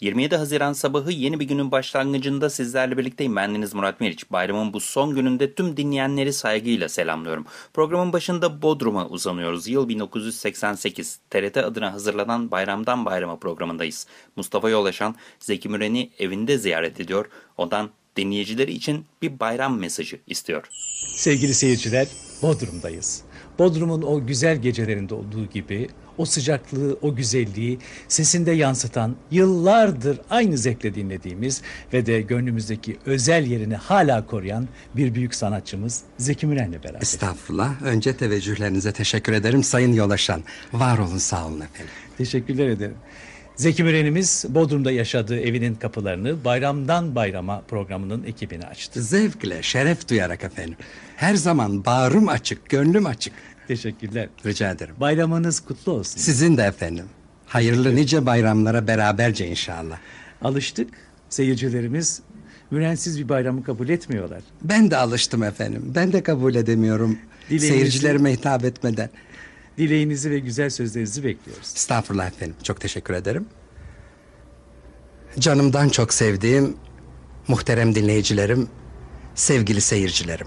27 Haziran sabahı yeni bir günün başlangıcında sizlerle birlikteyim. Bendeniz Murat Meriç. Bayramın bu son gününde tüm dinleyenleri saygıyla selamlıyorum. Programın başında Bodrum'a uzanıyoruz. Yıl 1988. TRT adına hazırlanan Bayramdan Bayrama programındayız. Mustafa Yolaşan, Zeki Müren'i evinde ziyaret ediyor. Odan dinleyicileri için bir bayram mesajı istiyor. Sevgili seyirciler, Bodrum'dayız. Bodrum'un o güzel gecelerinde olduğu gibi o sıcaklığı, o güzelliği sesinde yansıtan, yıllardır aynı zevkle dinlediğimiz ve de gönlümüzdeki özel yerini hala koruyan bir büyük sanatçımız Zeki Müren'le beraber. Estağfurullah. Önce teveccühlerinize teşekkür ederim Sayın Yolaşan. Var olun sağ olun efendim. Teşekkürler ederim. Zeki Müren'imiz Bodrum'da yaşadığı evinin kapılarını Bayramdan Bayrama programının ekibine açtı. Zevkle, şeref duyarak efendim. Her zaman bağrım açık, gönlüm açık. Teşekkürler. Rica ederim. Bayramınız kutlu olsun. Sizin de efendim. Hayırlı nice bayramlara beraberce inşallah. Alıştık. Seyircilerimiz Mürensiz bir bayramı kabul etmiyorlar. Ben de alıştım efendim. Ben de kabul edemiyorum. Dileğinizi- Seyircilerime hitap etmeden. Dileğinizi ve güzel sözlerinizi bekliyoruz. Estağfurullah efendim. Çok teşekkür ederim. Canımdan çok sevdiğim muhterem dinleyicilerim, sevgili seyircilerim.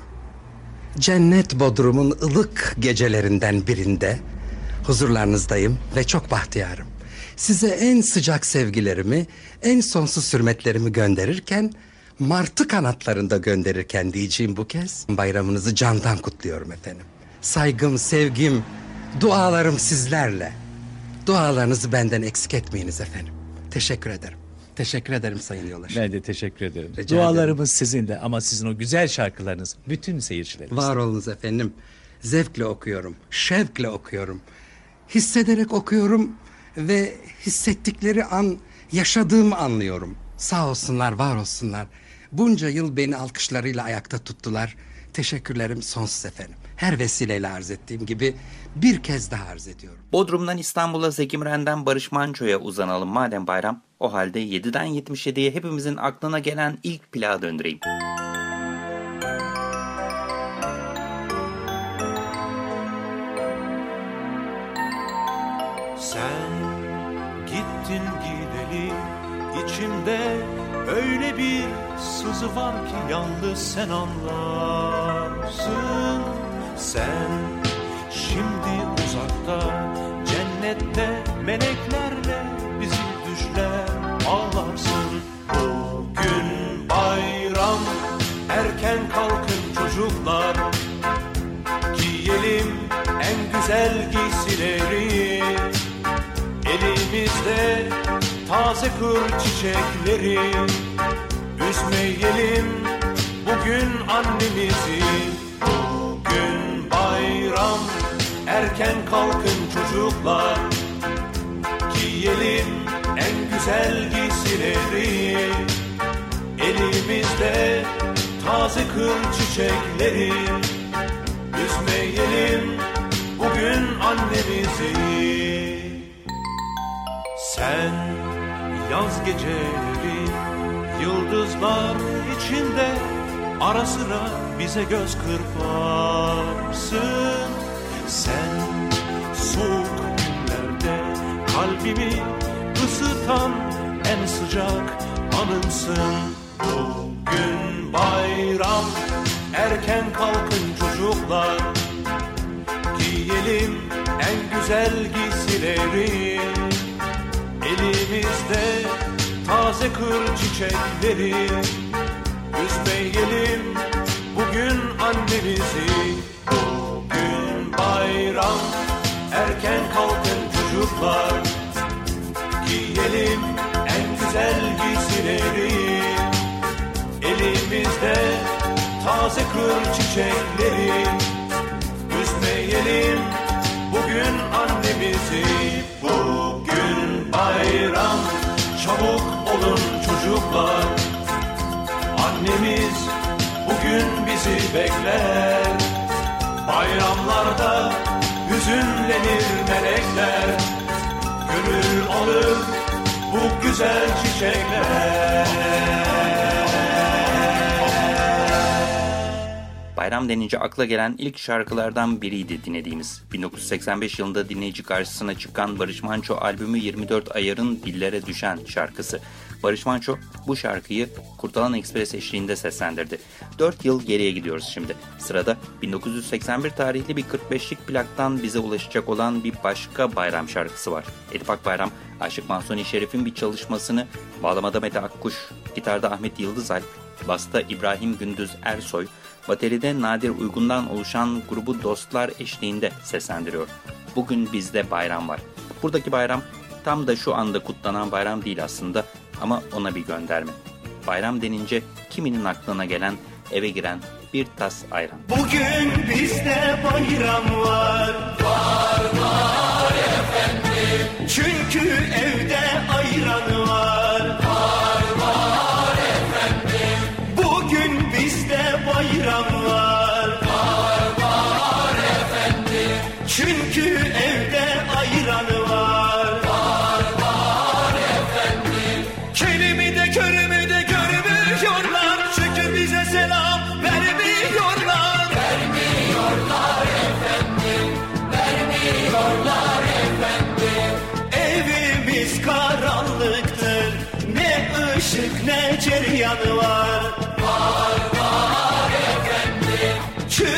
Cennet Bodrum'un ılık gecelerinden birinde huzurlarınızdayım ve çok bahtiyarım. Size en sıcak sevgilerimi, en sonsuz hürmetlerimi gönderirken, martı kanatlarında gönderirken diyeceğim bu kez bayramınızı candan kutluyorum efendim. Saygım, sevgim, dualarım sizlerle. Dualarınızı benden eksik etmeyiniz efendim. Teşekkür ederim. Teşekkür ederim Sayın Yolaş. Ben de teşekkür ederim. Rica Dualarımız sizinle ama sizin o güzel şarkılarınız bütün seyircilerimiz. Var olunuz efendim. Zevkle okuyorum, şevkle okuyorum. Hissederek okuyorum ve hissettikleri an yaşadığımı anlıyorum. Sağ olsunlar, var olsunlar. Bunca yıl beni alkışlarıyla ayakta tuttular. Teşekkürlerim sonsuz efendim. Her vesileyle arz ettiğim gibi bir kez daha arz ediyorum. Bodrum'dan İstanbul'a Zeki Müren'den Barış Manço'ya uzanalım madem bayram. O halde 7'den 77'ye hepimizin aklına gelen ilk plağa döndüreyim. Sen gittin gideli içimde öyle bir sızı var ki yalnız sen anlarsın. Sen. Şimdi uzakta cennette meleklerle bizi düşler ağlarsın. Bugün bayram erken kalkın çocuklar. Giyelim en güzel giysileri. Elimizde taze kır çiçekleri. Üzmeyelim bugün annemizi bayram erken kalkın çocuklar. Giyelim en güzel giysileri. Elimizde taze kır çiçekleri. Üzmeyelim bugün annemizi. Sen yaz geceleri yıldızlar içinde Ara sıra bize göz kırparsın. Sen soğuk günlerde kalbimi ısıtan en sıcak anımsın. Bugün bayram erken kalkın çocuklar. Giyelim en güzel giysileri. Elimizde taze kır çiçekleri Üzmeyelim bugün annemizi. Bugün bayram erken kalkın çocuklar. Giyelim en güzel giysileri. Elimizde taze kır çiçekleri. Üzmeyelim bugün annemizi. Bugün bayram çabuk olun çocuklar annemiz bugün bizi bekler Bayramlarda hüzünlenir melekler Gönül alır bu güzel çiçekler Bayram denince akla gelen ilk şarkılardan biriydi dinlediğimiz. 1985 yılında dinleyici karşısına çıkan Barış Manço albümü 24 Ayar'ın Dillere Düşen şarkısı. Barış Manço bu şarkıyı Kurtalan Ekspres eşliğinde seslendirdi. 4 yıl geriye gidiyoruz şimdi. Sırada 1981 tarihli bir 45'lik plaktan bize ulaşacak olan bir başka bayram şarkısı var. Edip Akbayram, Aşık Mansuni Şerif'in bir çalışmasını bağlamada Mete Akkuş, gitarda Ahmet Yıldızalp, basta İbrahim Gündüz Ersoy, bateride Nadir Uygun'dan oluşan grubu Dostlar eşliğinde seslendiriyor. Bugün bizde bayram var. Buradaki bayram tam da şu anda kutlanan bayram değil aslında ama ona bir gönderme. Bayram denince kiminin aklına gelen eve giren bir tas ayran. Bugün bizde bayram var Var var efendim Çünkü evde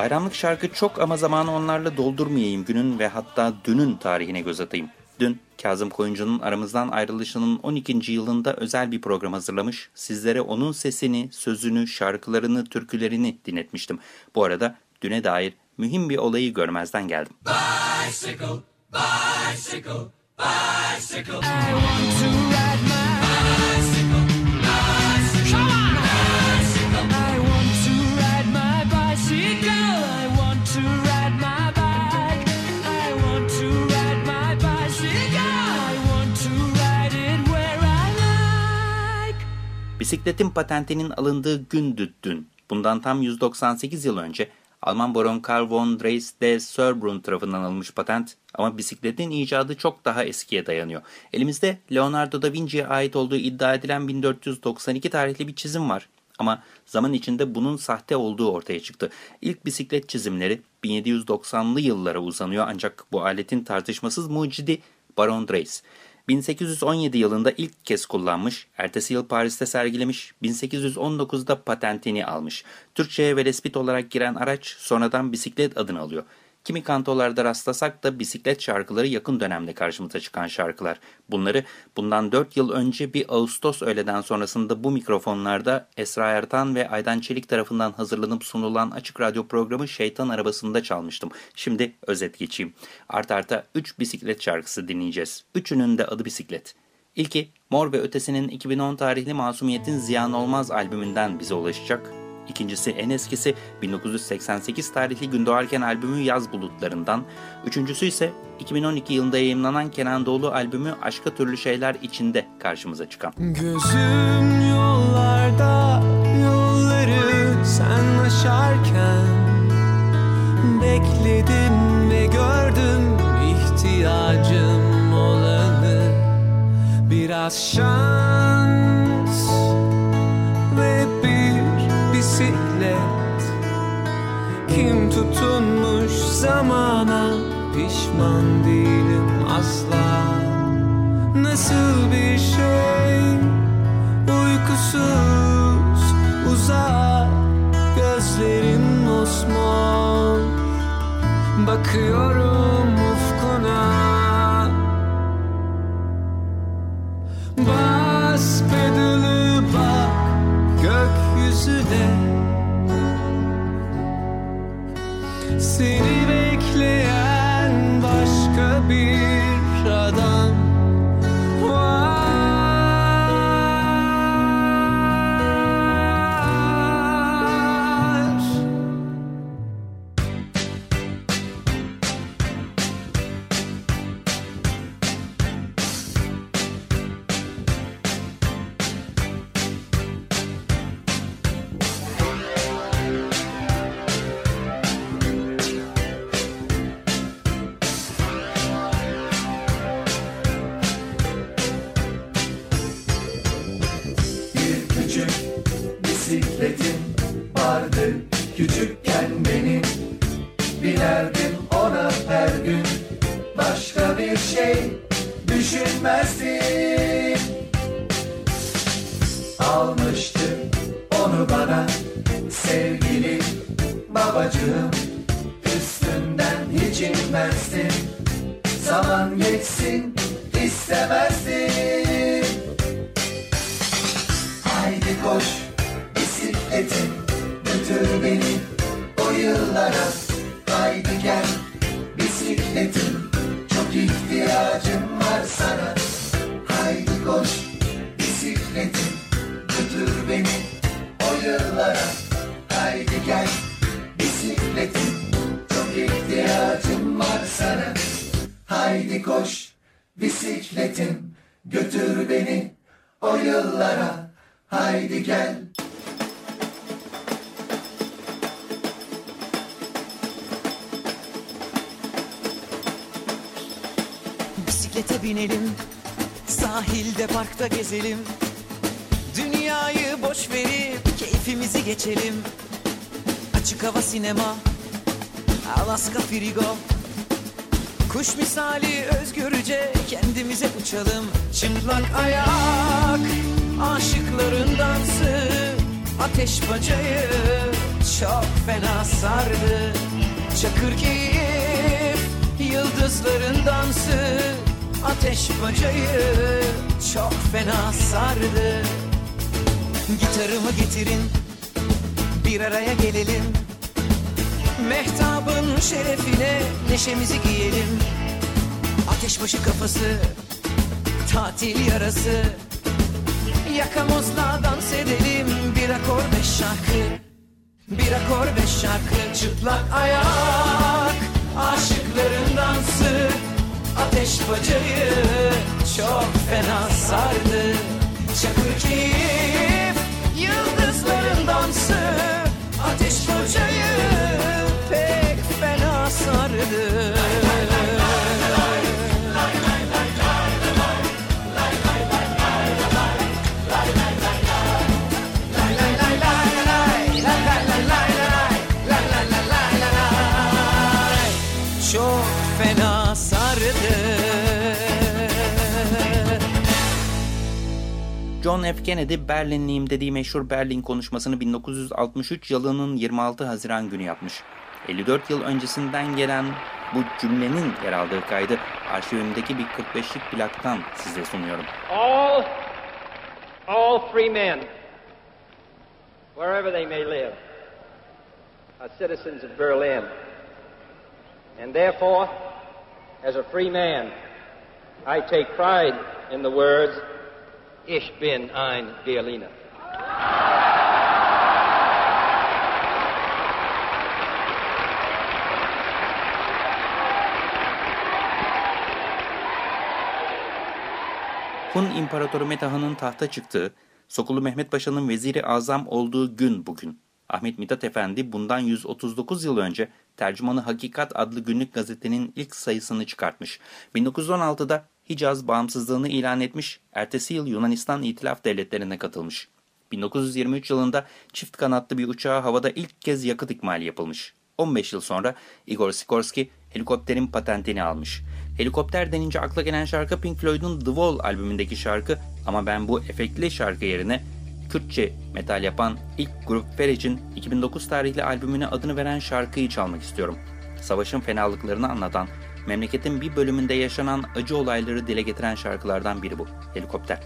Bayramlık şarkı çok ama zamanı onlarla doldurmayayım günün ve hatta dünün tarihine göz atayım. Dün Kazım Koyuncu'nun aramızdan ayrılışının 12. yılında özel bir program hazırlamış. Sizlere onun sesini, sözünü, şarkılarını, türkülerini dinletmiştim. Bu arada düne dair mühim bir olayı görmezden geldim. I Bisikletin patentinin alındığı gündü dün. Bundan tam 198 yıl önce Alman baron Karl von Drais de Sörbrunn tarafından alınmış patent ama bisikletin icadı çok daha eskiye dayanıyor. Elimizde Leonardo da Vinci'ye ait olduğu iddia edilen 1492 tarihli bir çizim var. Ama zaman içinde bunun sahte olduğu ortaya çıktı. İlk bisiklet çizimleri 1790'lı yıllara uzanıyor ancak bu aletin tartışmasız mucidi Baron Drais. 1817 yılında ilk kez kullanmış, ertesi yıl Paris'te sergilemiş, 1819'da patentini almış. Türkçe'ye velespit olarak giren araç sonradan bisiklet adını alıyor. Kimi kantolarda rastlasak da bisiklet şarkıları yakın dönemde karşımıza çıkan şarkılar. Bunları bundan 4 yıl önce bir Ağustos öğleden sonrasında bu mikrofonlarda Esra Ertan ve Aydan Çelik tarafından hazırlanıp sunulan Açık Radyo programı Şeytan Arabası'nda çalmıştım. Şimdi özet geçeyim. Art arta 3 bisiklet şarkısı dinleyeceğiz. Üçünün de adı bisiklet. İlki Mor ve Ötesi'nin 2010 tarihli Masumiyet'in Ziyan Olmaz albümünden bize ulaşacak. İkincisi en eskisi 1988 tarihli Gündoğarken albümü Yaz Bulutlarından. Üçüncüsü ise 2012 yılında yayınlanan Kenan Doğulu albümü Aşka Türlü Şeyler içinde karşımıza çıkan. Gözüm yollarda yolları sen aşarken Bekledim ve gördüm ihtiyacım olanı Biraz şans Kim tutunmuş Zamana? Pişman değilim asla. Nasıl bir şey? Uykusuz uzak Gözlerin mosmor Bakıyorum babacığım Üstünden hiç inmezdim Zaman geçsin istemezdim Haydi koş bisikletim götür beni o yıllara. Haydi gel bisikletim çok ihtiyacım var sana. Haydi koş bisikletim götür beni o yıllara. Haydi gel sana Haydi koş bisikletim götür beni o yıllara Haydi gel Bisiklete binelim, sahilde parkta gezelim. Dünyayı boş verip keyfimizi geçelim. Açık hava sinema, Alaska frigo. Kuş misali özgürce kendimize uçalım. Çıplak ayak, aşıkların dansı. Ateş bacayı çok fena sardı. Çakır keyif, yıldızların dansı. Ateş bacayı çok fena sardı. Gitarımı getirin, bir araya gelelim. Mehtabın şerefine neşemizi giyelim. Ateşbaşı kafası, tatil yarası. Yakamozla dans edelim, bir akor beş şarkı. Bir akor beş şarkı, çıplak ayak. Aşıkların dansı, ateş bacayı çok fena sardı. Çakır keyif, yıldızların dansı, ateş bacayı. John F. Kennedy Berlinliyim dediği meşhur Berlin konuşmasını 1963 yılının 26 Haziran günü yapmış. 54 yıl öncesinden gelen bu cümlenin yer aldığı kaydı arşivimdeki bir 45'lik plaktan size sunuyorum. all, all free men, wherever they may live, are citizens of Berlin. And therefore, as a free man, I take pride in the words, Ich bin ein Berliner. Hun İmparatoru Metahan'ın tahta çıktığı, Sokulu Mehmet Paşa'nın veziri azam olduğu gün bugün. Ahmet Mithat Efendi bundan 139 yıl önce Tercümanı Hakikat adlı günlük gazetenin ilk sayısını çıkartmış. 1916'da Hicaz bağımsızlığını ilan etmiş, ertesi yıl Yunanistan İtilaf Devletleri'ne katılmış. 1923 yılında çift kanatlı bir uçağa havada ilk kez yakıt ikmali yapılmış. 15 yıl sonra Igor Sikorsky helikopterin patentini almış. Helikopter denince akla gelen şarkı Pink Floyd'un The Wall albümündeki şarkı ama ben bu efektli şarkı yerine Kürtçe metal yapan ilk grup Ferec'in 2009 tarihli albümüne adını veren şarkıyı çalmak istiyorum. Savaşın fenalıklarını anlatan, memleketin bir bölümünde yaşanan acı olayları dile getiren şarkılardan biri bu. Helikopter.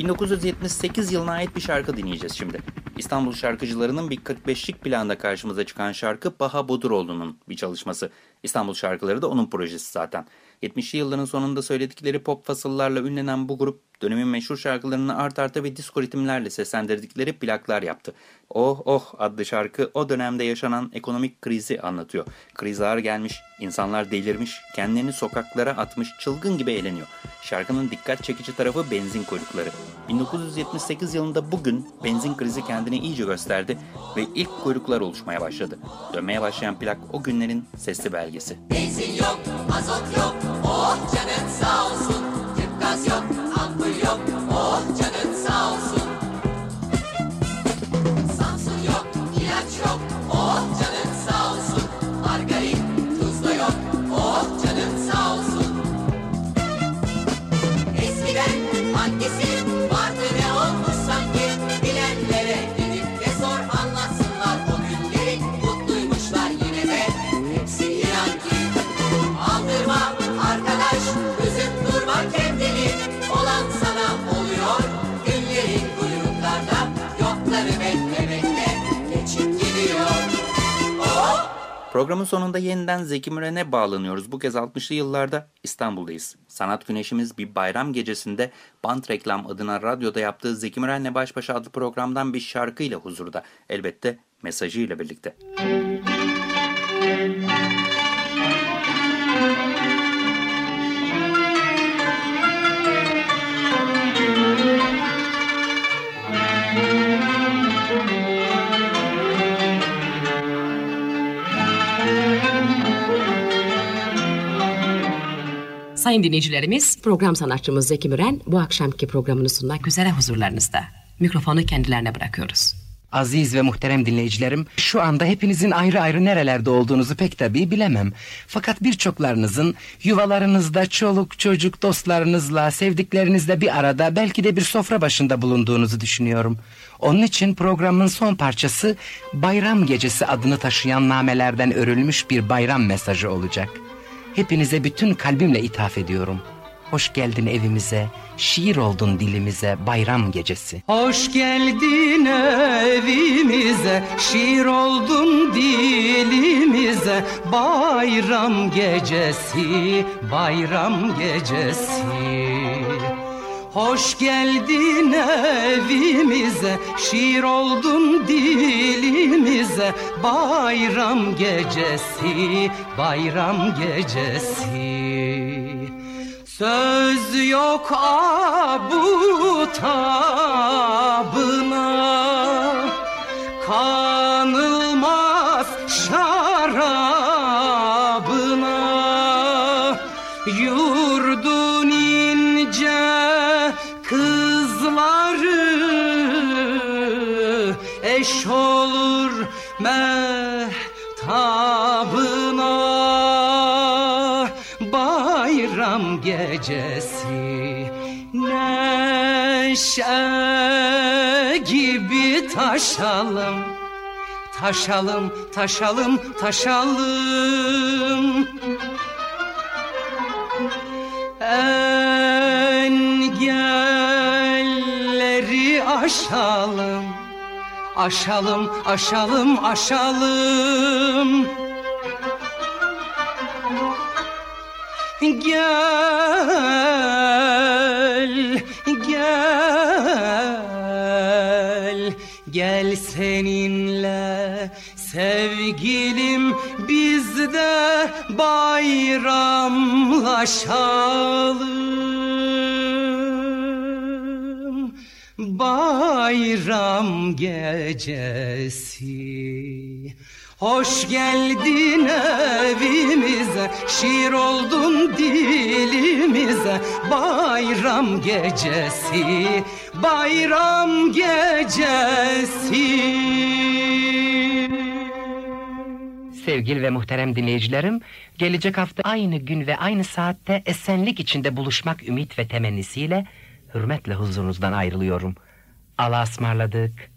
...1978 yılına ait bir şarkı dinleyeceğiz şimdi. İstanbul şarkıcılarının bir 45'lik planda karşımıza çıkan şarkı Baha Boduroğlu'nun bir çalışması. İstanbul şarkıları da onun projesi zaten. 70'li yılların sonunda söyledikleri pop fasıllarla ünlenen bu grup dönemin meşhur şarkılarını art arta ve disco ritimlerle seslendirdikleri plaklar yaptı. Oh Oh adlı şarkı o dönemde yaşanan ekonomik krizi anlatıyor. Kriz ağır gelmiş, insanlar delirmiş, kendilerini sokaklara atmış, çılgın gibi eğleniyor. Şarkının dikkat çekici tarafı benzin kuyrukları. 1978 yılında bugün benzin krizi kendini iyice gösterdi ve ilk kuyruklar oluşmaya başladı. Dönmeye başlayan plak o günlerin sesli belgesi. Benzin yok, azot yok, oh canın sağ olsun. Tüp gaz yok, ampul yok, Programın sonunda yeniden Zeki Müren'e bağlanıyoruz. Bu kez 60'lı yıllarda İstanbul'dayız. Sanat Güneşimiz bir bayram gecesinde Bant Reklam adına radyoda yaptığı Zeki Müren'le Baş Başa adlı programdan bir şarkıyla huzurda. Elbette mesajıyla birlikte. Sayın dinleyicilerimiz, program sanatçımız Zeki Müren bu akşamki programını sunmak üzere huzurlarınızda. Mikrofonu kendilerine bırakıyoruz. Aziz ve muhterem dinleyicilerim, şu anda hepinizin ayrı ayrı nerelerde olduğunuzu pek tabii bilemem. Fakat birçoklarınızın yuvalarınızda çoluk çocuk dostlarınızla, sevdiklerinizle bir arada belki de bir sofra başında bulunduğunuzu düşünüyorum. Onun için programın son parçası Bayram Gecesi adını taşıyan namelerden örülmüş bir bayram mesajı olacak. Hepinize bütün kalbimle ithaf ediyorum. Hoş geldin evimize, şiir oldun dilimize bayram gecesi. Hoş geldin evimize, şiir oldun dilimize. Bayram gecesi, bayram gecesi. Hoş geldin evimize, şiir oldun dilimize. Bayram gecesi, bayram gecesi. Söz yok abutabına Kanılmaz Neşe gibi taşalım Taşalım, taşalım, taşalım. Engelleri aşalım Aşalım, aşalım, aşalım. Gel, sevgilim biz de bayramlaşalım. Bayram gecesi. Hoş geldin evimize Şiir oldun dilimize. Bayram gecesi Bayram gecesi Sevgili ve muhterem dinleyicilerim, gelecek hafta aynı gün ve aynı saatte esenlik içinde buluşmak ümit ve temennisiyle hürmetle huzurunuzdan ayrılıyorum. Allah'a ısmarladık.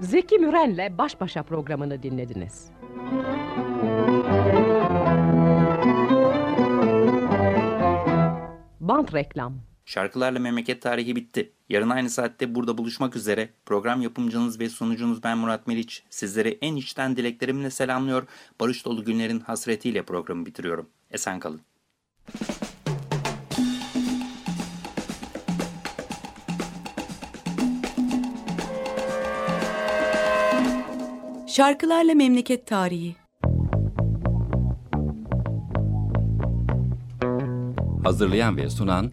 Zeki Müren'le Baş Başa programını dinlediniz. Bant reklam. Şarkılarla memleket tarihi bitti. Yarın aynı saatte burada buluşmak üzere. Program yapımcınız ve sunucunuz ben Murat Meriç. Sizleri en içten dileklerimle selamlıyor. Barış dolu günlerin hasretiyle programı bitiriyorum. Esen kalın. Şarkılarla Memleket Tarihi Hazırlayan ve sunan